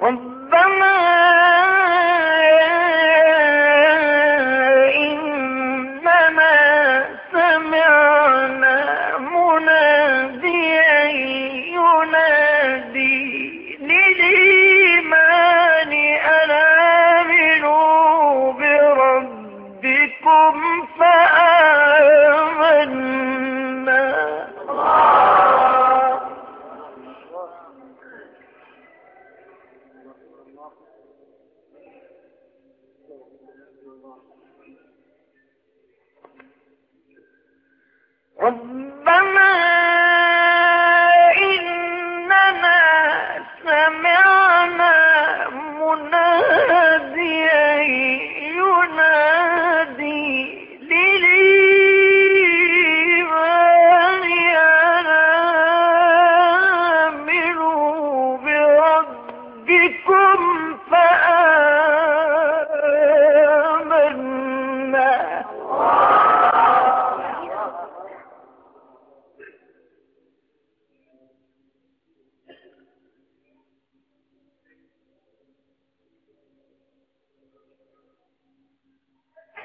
Once from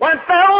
وفوق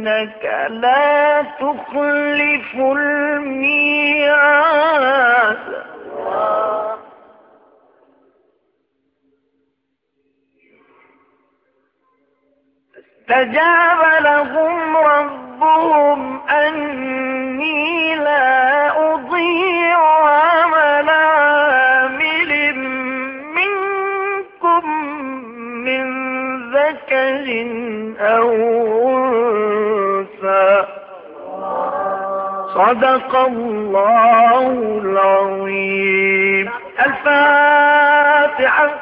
إنك لا تخلف الميعاد. استجاب لهم ربهم. أو أنثى. صدق الله العظيم. الفاتحة.